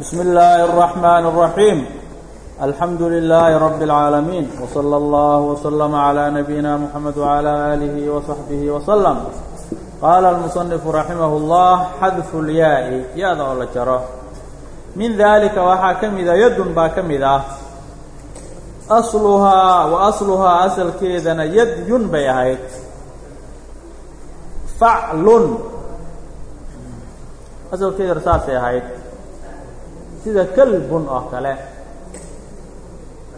بسم الله الرحمن الرحيم الحمد لله رب العالمين وصلى الله وسلم على نبينا محمد وعلى آله وصحبه وسلم قال المصنف رحمه الله xdف الyaaءi ya-da oo la jaro min dalika waxaa ka mida yadun baa ka mid ah asluhaa wa asluhaa asalkeedana yadyun bay ahayd faclun asalkeedana saasay ahayd sida kelbun oo kale.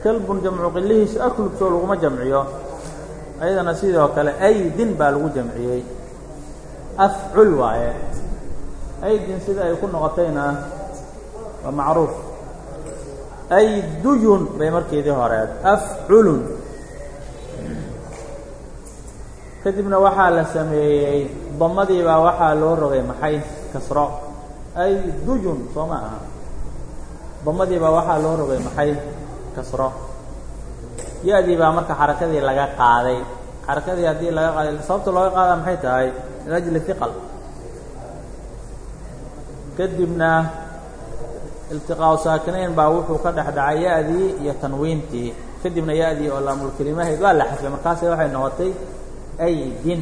Kelbun jamcu qilihiisa aklubsoo laguma jamciyo. Ayadana sidoo kale aydin baa lagu jamciyey. Afcul waaye. Aydin sida ay ku noqotayna waa macruuf. Ayduyun bay markeedii horeed afculun. Kadibna waxaa la sameeyey damadiibaa waxaa loo rogay maxay? Kasro. Ayduyun soo ma aha damadiibaa waxaa loo rogay maxay? Kasro. Ya-dii baa marka xarakadii laga qaaday. Xarakadii haddii laga qaaday sababta looga qaada maxay tahay? Min ajli kadibna iltiqaau saakinayn baa wuxuu ka dhex dhacay ya-dii iyo tanwiintii kadibna ya-dii oo laamulkelimahayd waa la xafay markaase waxay noqotay aydin.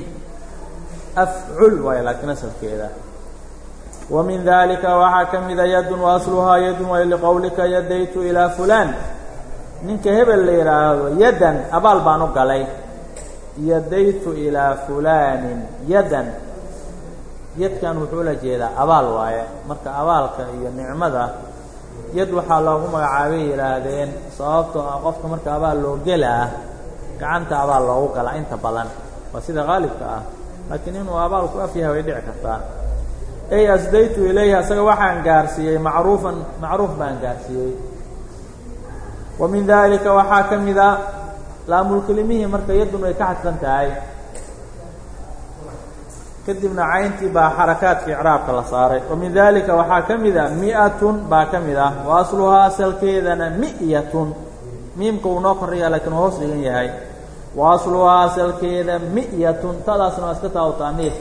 Afcul waayo laakiin asalkeeda wa min dalika waxaa ka mida yadun wa asluhaa yadun way liqowlika yadaytu ilaa fulaan ninka hebel la yidhaahdo yadan abaal baan u galay yadaytu ilaa fulaanin yadan yadkan wuxuu la jeedaa abaal waaye marka abaalka iyo nicmada yad waxaa loogu magacaabay yidhaahdeen sababtoo ah qofka marka abaal loo gelaa gacanta abaal loogu galaa inta badan waa sida qaalibka ah laakiin inuu abaal ku af yahay way dhici kartaa ey asdaytu ilayhi asaga waxaan gaarsiiyey macruufan macruuf baan gaarsiiyey. Wa min dalika waxaa ka mida laamulkelimihii marka yadun way ka xadfan tahay. Kadibna cayntii baa xarakaadka icraabka la saaray. Wa min dalika waxaa ka mida mi'atun baa ka mid ah wa asluhaa asalkeedana mi'yatun. Miimka wuu noo koraya laakiin hoos dhigan yahay. Wa asluhaa asalkeeda mi'yatun tadaasna waa iska taawtaaniif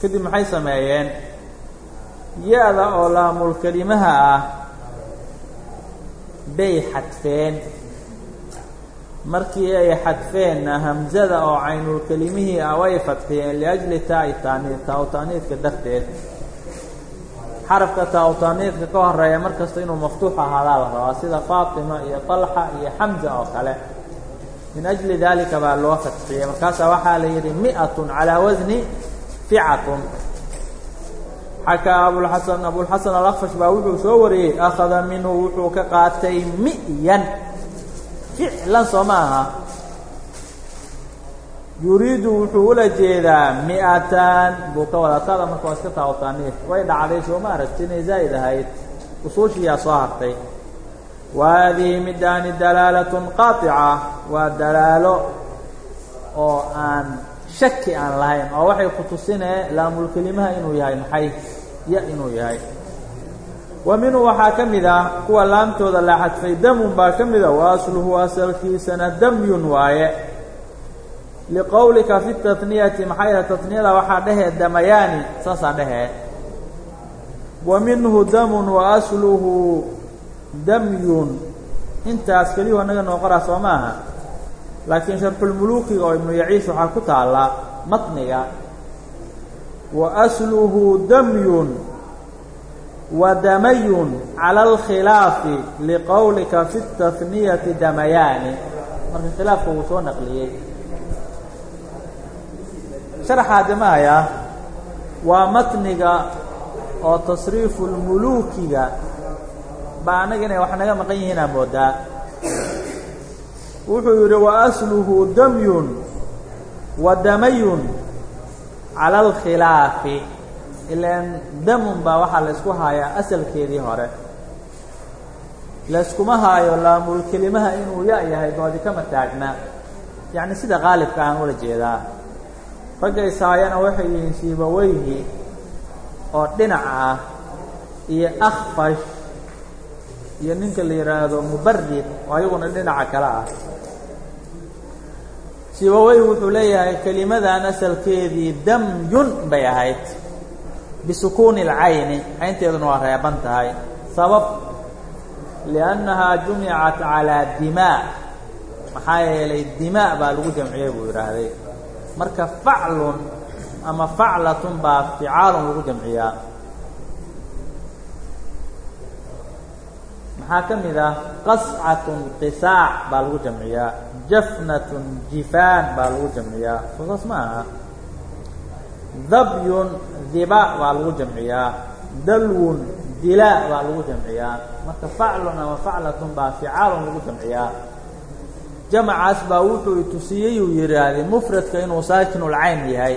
kadib maxay sameeyeen? Ya-da oo laamulkelimaha ah bay xadfeen. Markii ay xadfeenna hamzada oo caynulkelimihii ah way fadxiyeen liajli taa'i taaniid taa-u-taaniidka darteed. Xarafka taa-u-taaniidka ka horreeya mar kasta inuu maftuux ahaadaa la rabaa sida faatima iyo طalxa iyo xamza oo kale. Min ajli dalika baa loo fadxiyey. Markaasaa waxaa la yidhi mi'atun calaa wasni ficatun xakaa abulxasan abulxasan alakfash baa wuxuu soo wariyey akhada minhu wuxuu ka qaatay mi'yan. Ficlan soo ma aha yuriidu wuxuu ula jeedaa mi'atan buu ka wadaa taada marka waa iska taawtaaniif way dhacday soo ma aragti inay zaa'id ahayd. Usuushiyaa soo hartay. Wa midaani dalaalatun qaaطica waa dalaalo oo aan shaki aan lahayn oo waxay ku tusinee laamulkelimaha inuu yahay maxay? Ya inuu yahay. Wa minhu waxaa ka mid ah kuwa laamtooda la xadfay damun baa ka mida wa asluhu asalkiisana damyun waaye. Liqowlika fi taniyati maxaa yahay taniyada waxaa dhehee damayaani saasaa dhehee wa minhu damun wa asluhu damyun. Intaas keliyuhu anaga noo qoraa soo maaha laakiin sharxulmuluukiga oo ibnu yaciis waxaa ku taalla matniga wa asluhu damyun wa damayun cala alkhilaafi liqowlika fi tahniyati damayaani marka khilaafka wuu soo naqliyey. Sharaxaa damaaya waa matniga oo tasriifu lmuluukiga baa annaga inay wax naga maqan yihiinaa moodaa wuxuu yidhi wa asluhu damyun wa damayun cala alkhilaafi ilaan damun baa waxaa la ysku haayaa asalkeedii hore. Layskuma haayo laamulkelimaha inuu ya yahay doodi kama taagna. Yacni sida qaalibka aan ula jeedaa. Ragga ishaayana waxay yihiin siibaweyhi oo dhinac ah iyo akfash iyo ninka la yidhaahdo mubarid oo ayaguna dhinaca kale ah. Sibawey wuxuu leeyahay kelimadan asalkeedii damyun bay ahayd. Bisukuuni اlcayni caynteeduna waa reeban tahay. Sabab liannahaa jumicat calaa dimaa. Maxaa yeelay dimaa baa lagu jamciyey buu yidhaahday marka faclun ama faclatun baa ficaalun lagu jamciyaa maxaa ka mid ah qascatun qisaac baa lagu jamciyaa jafnatun jifaan baa lagu jamciyaa soo saas ma aha. Dabyun diba baa lagu jamciyaa dalwun dila baa lagu jamciyaa marka faclun ama faclatun baa ficaalun lagu jamciyaa. Jamacaas baa wuxuu itusiyey uu yidhaahday mufradka inuu saakinulcayn yahay.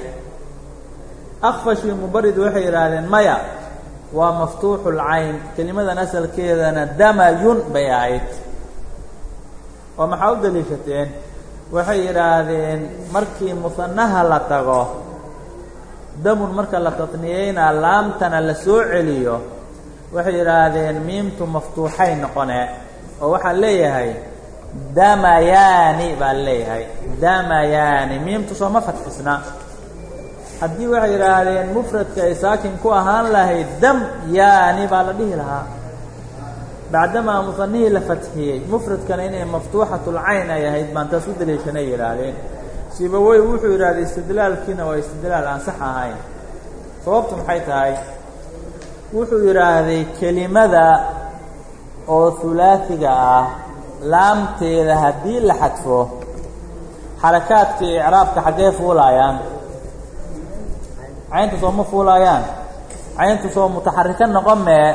Akfashii mubarid waxay yidhaahdeen maya waa maftuuxulcayn kelimadan asalkeedana damayun bay ahayd. Oo maxaa u daliishateen? Waxay yidhaahdeen markii musanaha la tago damun marka la tatniyeynaa laamtana la soo celiyo. Waxay yidhaahdeen miimtu maftuuxay noqone. Oo waxaa leeyahay damayaani baa leeyahay. Damayaani miimtu sooma fatxisna haddii waxay yidhaahdeen mufradka ay saakin ku ahaan lahayd dam yaani baa la dhihi lahaa. Bacdamaa musanihii la fatxiyey mufradkana inay maftuuxatulcayn ay ahayd baan taas u daliishanay yidhaahdeen. Sibawey wuxuu yidhahday istidlaalkiina waa istidlaal aan sax ahayn. Sababtu maxay tahay? Wuxuu yidhaahday kelimada oo hulaasiga ah laamteeda haddii la xadfo xarakaadka icraabka xaggee fuulaayaan caynta soo ma fuulaayaan cayntu soo mutaxarika noqon mee.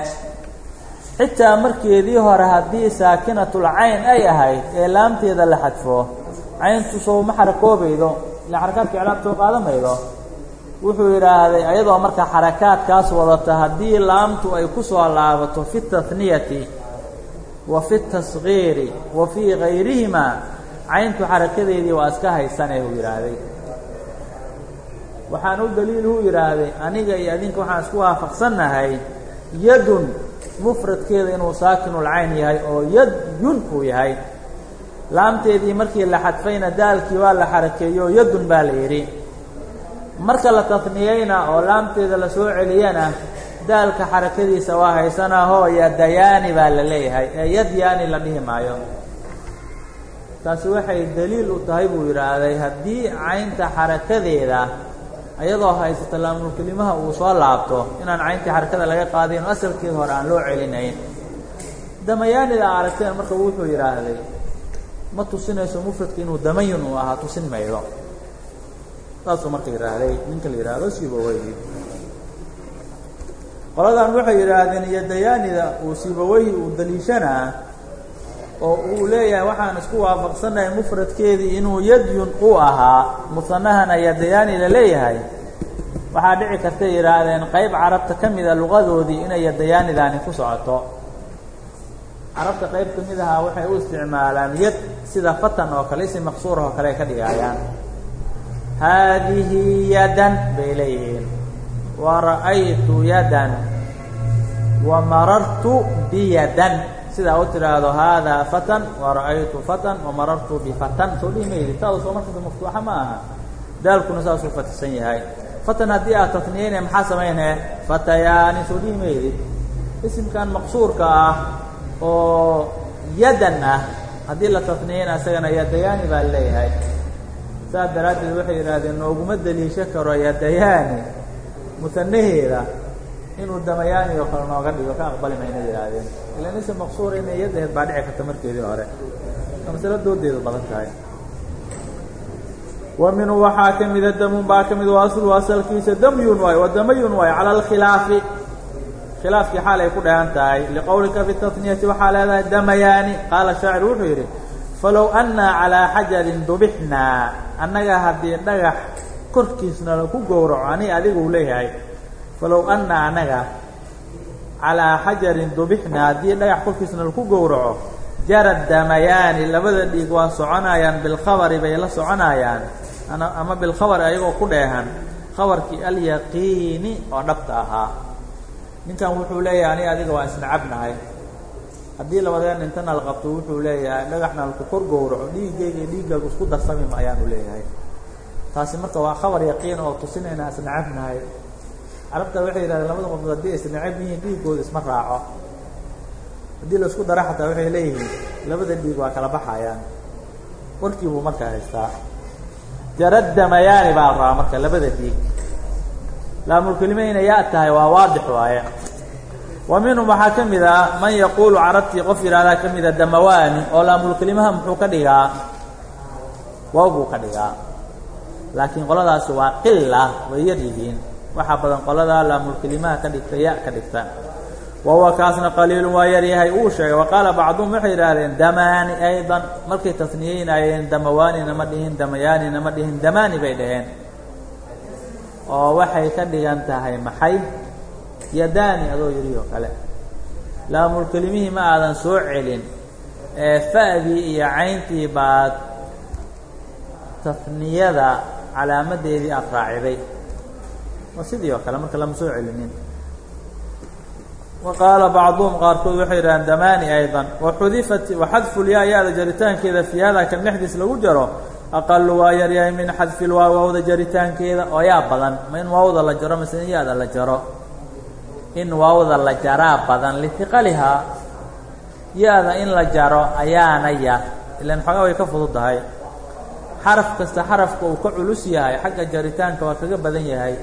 Xitaa markeedii hore haddii saakinatul cayn ay ahayd ee laamteeda la xadfo cayntu soo ma xarakoobaydo ila xarakaadka icraab soo qaadan maydo wuxuu yidhaahday ayadoo marka xarakaadkaas wadata haddii laamtu ay ku soo laabato fi tahniyati wa fi tasgiiri wa fii gayrihimaa cayntu xarakadeedii waa iska haysanee uu yidhaahday waxaan u daliiluu yidhaahday aniga iyo adinka waxaan isku waafaqsannahay yadun mufradkeeda inuu saakinulcayn yahay oo yadyun uu yahay. Laamteedii markii la xadfayna daalkii waa la xarakeeyo yadun baa la yidhi. Marka la tasniyeyna oo laamteeda la soo celiyana daalka xarakadiisa waa haysanahoo yadayaani baa la leeyahay ee yadyaani la dhihi maayo. Taasi waxay daliil u tahay buu yidhaahday haddii caynta xarakadeeda ayadoo haysata laamulkelimaha uu soo laabto inaan cayntii xarakada laga qaadayn oo asalkeeda hore aan loo celinayn. Damayaanida aragteen marka wuxuu yidhaahday ma tusinayso mufradka inuu damayun uu ahaa tusin maydo. Saasuu marka yidhaahday ninka la yidhaahdo sibaweyhi qoladan waxay yidhaahdeen yadayaanida uu sibaweyhi uu daliishanaa oo uu leeyahay waxaan isku waafaqsannahay mufradkeedii inuu yadyun u ahaa. Musanahana yadayaani la leeyahay. Waxaa dhici kartay yidhaahdeen qayb carabta ka mida luqadoodii inay yadayaanidaani ku socoto. Carabta qayb ka mid ahaa waxay u isticmaalaan yad sida fatan oo kale isi maqsuurah oo kale ay ka dhigaayaan. Haadihi yadan bay leeyihiin. Wa ra'aytu yadan. Wa marartu biyadan sidaa u tidhaahdo haadaa fatan wa ra'aytu fatan wa marartu bifatan soo dhihi maydi taadu soo markasta maftuuxa ma aha. Daalkuna saasuu fatisan yahay. Fatan haddii aad tatniyeyne maxaa samaynee fatayaani soo dhihi maydi isimkan maqsuurka ah oo yadan ah haddii la tatniyeyna isagana yadayaani baa leeyahay. Saas daraaddeed waxay yidhaahdeen nooguma daliisho karo yadayaani musanaheeda inuu damayaani oo kale nooga dhigo ka aqbali mayna yidhaahdeen. Ilan isa maqsuura inay yadaheed baa dhici karta markeedii hore. Masalo doodeedu badan tahay. Wa minhu waxaa ka mida damun baa ka mid aslu asalkiisa. Damyun waayo wa damayun waayo cala alkhilaafi. Khilaafkii xaal ay ku dheehan tahay liqowlika fi tasniyati waxaa leedahay damayaani. Qaala shaacir wuxuu yidhi falow annaa calaa xajarin dubixnaa annaga haddii dhagax korkiisna laku gowraco ani adigu leeyahay falow annaa annaga calaa xajarin dubixnaa haddii dhagax korkiisna laku gowraco jarad damayaani labada dhiig waa soconayaan bilkhabari bay la soconayaan ama bilkhabari ayagoo ku dheehan khabarkii alyaqiini oo dhabta ahaa. Ninkan wuxuu leeyahay ani adiga waa isnacabnahay haddii labadeen intana la qabto wuxuu leeyahay dhagaxna laku kor gowraco dhiiggayga dhiiggaagu isku darsamima ayaanu leeyahay. Taasi marka waa khabar yaqiin oo tusinayna isnacabnahay carabta waxay yidhahdeen labada qofood haddii is necab yihiin dhiigooda isma raaco. Haddii la isku dara xataa waxay leeyihiin labada dhiig waa kala baxayaan. Warkii buu markaa haystaa. Jaradamayaani baa rabaa marka labada dhiig. Laamulkelime inay yaa tahay waa waadix waaye. Wa minhum waxaa ka mid a man yaquulu carabtii qof yidhahdaa ka mida damawaani oo laamulkelimaha muxuu ka dhigaa? Waaw buu ka dhigaa. Laakiin qoladaasi waa qila way yar yihiin waxaa badan qolada laamulkelimaha ka dhigta ya ka dhigta. Wahuwa kaasna qaliilun waa yar yahay uu sheegay. Wa qaala bacduhum waxay yidhaahdeen damaani aydan. Markay tasniyeynayeen damawaanina ma dhihin damayaanina ma dhihin. Damaani bay dhaheen. Oo waxay ka dhigan tahay maxay? Yadaani adoo yidhi oo kale. Laamulkelimihii ma aadan soo celin. Ee fa'dii iyo cayntii baad tasniyada calaamadeedii aad raaciday sidii oo kale marka lama soo celinin. Wa qaala bacduhum qaarkood waxay yidhahdeen damaani aydan. Waxudifat waxadfu lyaa ya-da jaritaankeeda fii kan dhexdiis lagu jaro aqalu waa yaryahay min xadfi lwaa waawda jaritaankeeda. Oo yaa badan. Ma in waawda la jaro mise in ya-da la jaro? In waawda la jaraa badan lihiqalihaa. Ya-da in la jaro ayaana yar. Ilan xoogaa way ka fudud tahay. Xaraf kasta xarafka uu ka culus yahay xagga jaritaanka waa kaga badan yahay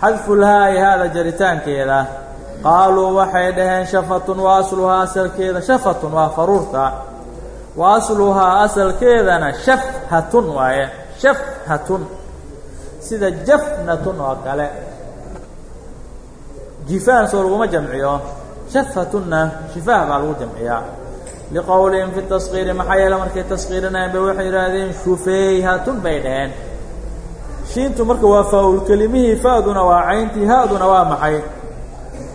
xadfulhaa'i haada jaritaankeeda. Qaaluu waxay dhaheen shafatun wa asluhaa asalkeeda shafatun waa faruurta. Wa asluhaa asalkeedana shafhatun waaye shafhatun. Sida jafnatun oo kale. Jifaan soo laguma jamciyo. Shafhatunna shifaah baa lagu jamciyaa. Liqowlihim fi taskiiri maxaa yeele markay taskiirinayeen bay waxay yidhaahdeen shufeyhatun bay dhaheen shiintu marka waa faa-ulkelimihii fa-duna waa cayntii ha-duna waa maxay?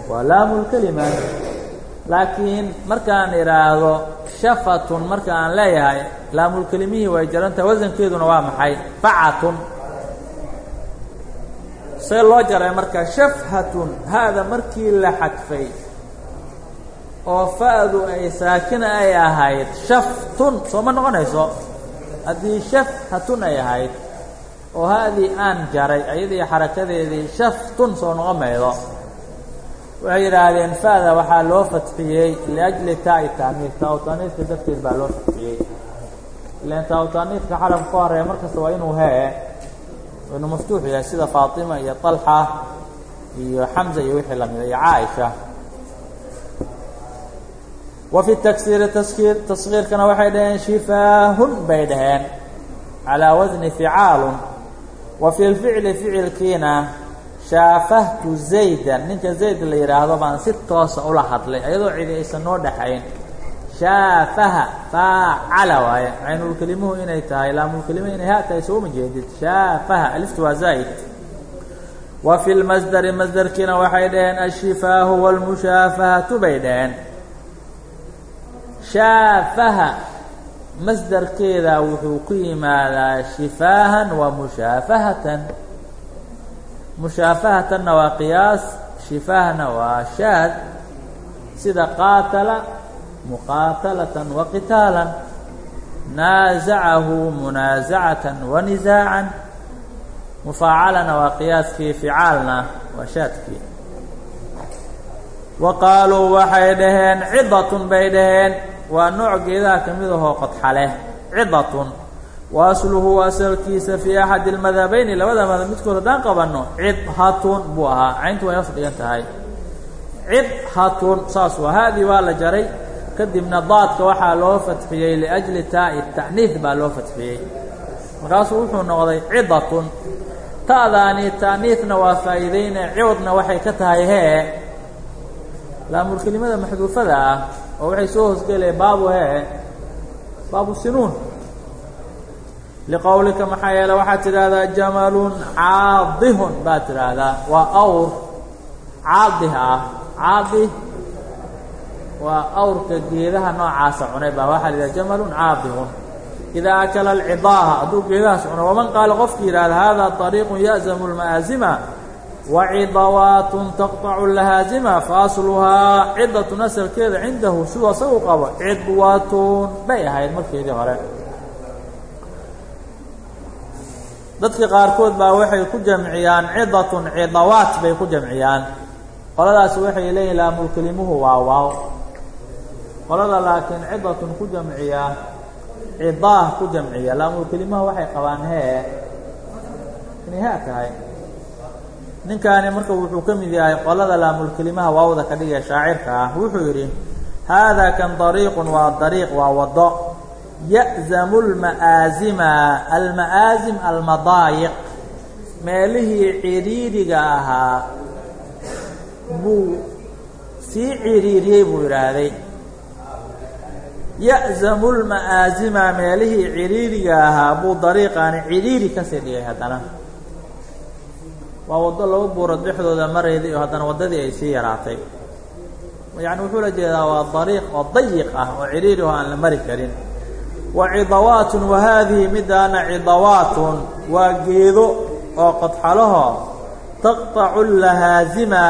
Waa laamulkelima laakiin markaan idhaahdo shafatun marka aan leeyahay laamulkelimihii way jarantahay wasankeeduna waa maxay? Facatun. See loo jaray marka shafhatun ha-da markii la xadfay oo fa-du ay saakina ay ahayd shaftun soo ma noqonayso? Haddii shafhatun ay ahayd oo ha-dii aan jaray ayadii xarakadeedii shaftun soo noqon maydo. Waxay yidhaahdeen fa-da waxaa loo fatxiyey liajli taa-i taaniif taa-utaniifka darteed baa loo fatxiyey. Ilan taa-utaniifka xarafka ka horreeya mar kasta waa inuu hee. Inuu maftuux yahay sida faatima iyo طalxa iyo xamza iyo wixii lamida iyo caaisha. Wa fi taksiiri taskiir taskiirkana waxay dhaheen shifaahun bay dhaheen. Calaa wasni ficaalun wa fi lficli ficilkiina shaafahtu zaydan. Ninka zayd la yidhaahdo baan si toosa ula hadlay ayadoo cidi aysan noo dhexayn shaafaha faacala waaye. Caynulkelimuhu inay tahay laamulkelima inay ha tahay sooma jeedid shaafaha aliftu waa zaa'id wa fi lmasdari masdarkiina waxay dhaheen ashifaahu wاlmushaafahatu bay dhaheen. Shaafaha masdarkeeda wuxuu ku yimaadaa shifaahan wa mushaafahatan. Mushaafahatanna waa qiyaas shifaahna waa shaad. Sida qaatala muqaatalatan wa qitaalan. Naasacahu munaasacatan wa nisaacan mufaacalana waa qiyaaskii ficaalna waa shaadkii. Wa qaaluu waxay dhaheen cidatun bay dhaheen waa nooc geedaha ka mid ahoo qodxa leh. Cidatun. Wa asluhu asalkiisa fii axadi almadhabayni labada madhab midkood haddaan qabanno cidhatun buu ahaa. Cayntu way hoos dhigan tahay. Cidhatun saas waa haadii waa la jaray. Kadibna daadka waxaa loo fatxiyey liajli taa'i ta'niif baa loo fatxiyey. Markaasuu wuxuu noqday cidatun. Ta'daani ta'niifna waa faa'iideyne ciwadna waxay ka tahay hee. Laamulkelimada maxduufada ah oo waxay soo hoosgelayeen baabu hee baabu sinuun. Liqowlika maxaa yeele waxaad tidhaahdaa jamalun caadihun baad tidhaahdaa. Waa awr caadih ah caadih waa awrka geedaha noocaasa cunay baa waxaa la yidhaha jamalun caadihun. Idaa akala alcidaaha hadduu geedahaas cuno waman qaala qofki yidhahda hada طariiqu ya'zamu lma'aasima wacidawaatun taqطacu lahaazima faasluhaa cidatun asalkeeda cindahu siduu asagu qabo cidwatun bay ahayd markeedii hore dadka qaarkood baa waxay ku jamciyaan cidatun cidawaat bay ku jamciyaan qoladaas waxay leeyihiin laamulkelimuhu waa waaw qolada laakiin cidatun ku jamciya cidaah ku jamciya laamulkelimaha waxay qabaan hee inay haa tahay ninkaani marka wuxuu ka mid yahay qolada laamulkelimaha waawda ka dhigaya shaacirka ah wuxuu yidhi haadaa kan dariiqun waa dariiq waa waddo. Ya'zamu lma'aasima alma'aasim almadaayiq. Meelihii cidhiidhiga ahaa buu sii cidhiidhiyey buu yidhaahday. Ya'zamu lma'aasima meelihii cidhiidhiga ahaa buu dariiqaani cidhiidhi ka sii dhigay haddana waa waddo laba buurood dhexdooda marayday oo haddana waddadii ay sii yaraatay. Yacni wuxuu la jeedaa waa dariiq oo dayiq ah oo cidhiidhi oo aan la mari karin. Wa cidawaatun wa haadihi midaana cidawaatun waa geedo oo qodxalaho taqطacu lahaazima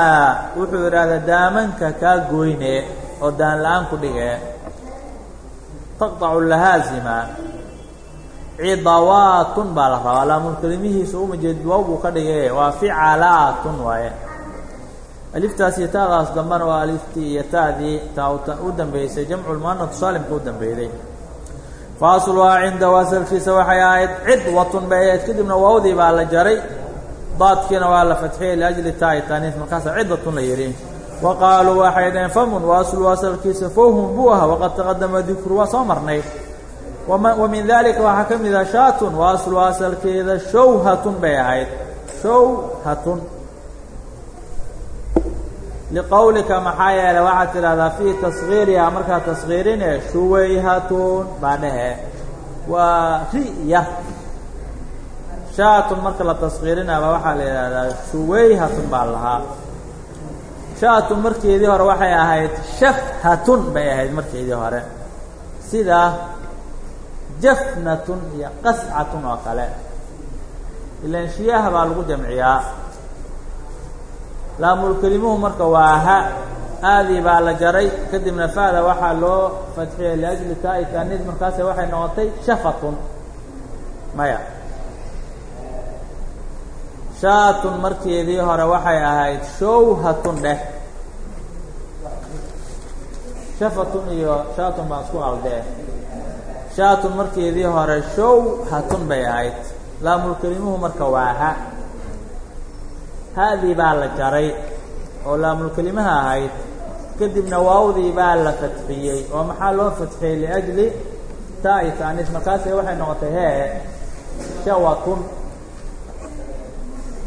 wuxuu yidhaahdaa daamanka kaa goyne oo daan la'aan ku dhige taqطacu lahaazima cidawaatun baa la rabaa. Laamulkelimihiisa uma jeed waaw buu ka dhige waa ficalaatun waaye. Aliftaas iyo taadaas dambana waa aliftii iyo taadii taa u dambeysay. Jamcu lmuanaf saalimka u dambeeyey faasluhaa cinda wasalkiisa waxay ahayd cidwatun bay ahayd kadibna waawdii baa la jaray. Daadkiina waa la fatxiyey liajli taai taaniis markaasa ciddatun la yidhi. Wa waxay dhaheen famun waaslu asalkiisa fowhum buu ahaa waqad taqadama dikru waa soo marnay wa min dalika waxaa ka mid ah shaatun waaslu asalkeeda shawhatun bay ahayd shawhatun liqowlika maxaa yeelay waxaad tidhahdaa fii taskhiirihaa markaad taskhiirine shuwayhatun baa dhehe waa ri'ya shaatun marka la taskhiirinaba waxaa la yidhahdaa shuwayhatun baa lahaa shaatun markeedii hore waxay ahayd shafhatun bay ahayd markeedii hore sida jafnatun iyo qascatun oo kale. Ilan shiyaha baa lagu jamciyaa. Laamulkelimuhu marka waa ha aadii baa la jaray. Kadibna fa'da waxaa loo fadxiyey liajli taai markaase waxay noqotay shafatun maya. Shaatun markeedii hore waxay ahayd showhatun dheh. Shafatun iyo shaatun baan isku qaldee shaatun markeedii hore showhatun bay ahayd. Laamulkelimuhu marka waa ha. Haadii baa la jaray oo laamulkelimaha ahayd kadibna waawdii baa la fatxiyey oo maxaa loo fatxiyey liajli? Taai taaniis markaase waxay noqotay hee shawatun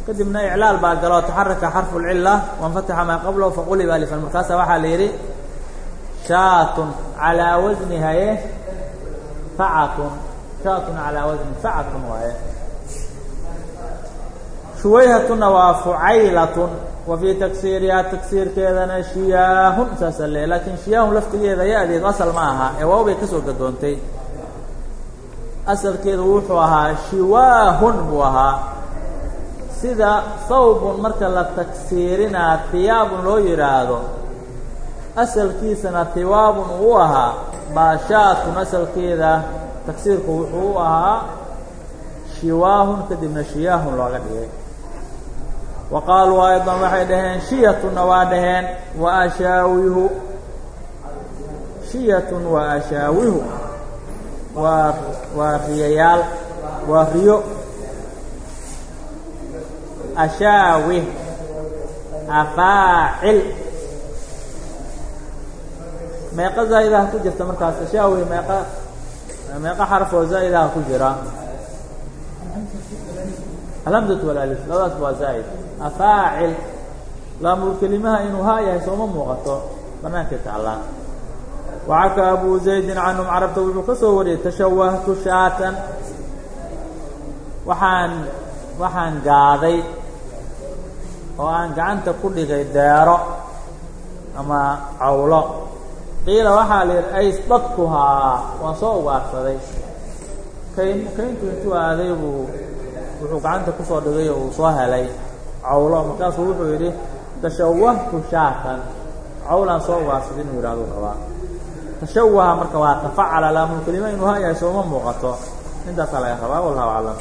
kadibna iclaal baa galo taxaraka xarfu lcila wanfataxa maa qablahu faquliba alifan markaasa waxaa la yidhi shaatun calaa wasni haye facatun shaatun calaa wasni facatun waaye shuwayhatuna waa fucaylatun wa fii taksiirkeedana shiyaahun saasa le laakiin shiyaahun laftigeeda ya-deedu asal ma aha ee waaw bay ka soo gadoontay asalkeedu wuxuu ahaa shiwaahun buu ahaa sida sawbun marka la tagsiirinaa hiyaabun loo yidhaahdo asalkiisana hiwaabun uu ahaa baashaatun asalkeeda tagsiirku wuxuu u ahaa shiwaahun kadibna shiyaahun looga dhigay. Wa qaaluu aydan waxay dhaheen shiyatunna waa dhaheen wa ashaawihu. Shiyatun wa ashaawihu. Waa waa riyayaal waa riyo. Ashaawih afaacil meeqa zaa'idaha ku jirta markaas ashaawih meeqa meeqa xaraf oo zaa'idaha ku jira. Alhamdatu walaalif labadaas waa zaa'id. Afaacil laamulkelimaha inuu haa yahay sooma muuqato bannaankay taclaan waxaka abu zaydin canhum carabta wuxuu ka soo wariyey tashawahtu shaatan. Waxaan waxaan gaaday oo aan gacanta ku dhigay deero ama cawlo qiila waxaa la yidhi aysdadkuhaa waan soo ugaarsaday. Kayn kayntu intuu aaday buu wuxuu gacanta ku soo dhigay oo uu soo helay cawlo. Markaasuu wuxuu yidhi tashawahtu shaatan. Cawlaan soo ugaarsaday inuu yidhahdo rabaa. Tashawaha marka waa tafacala laamulkelima inuu ha yahay sooma muuqato intaasaa laga rabaa wallahu aclam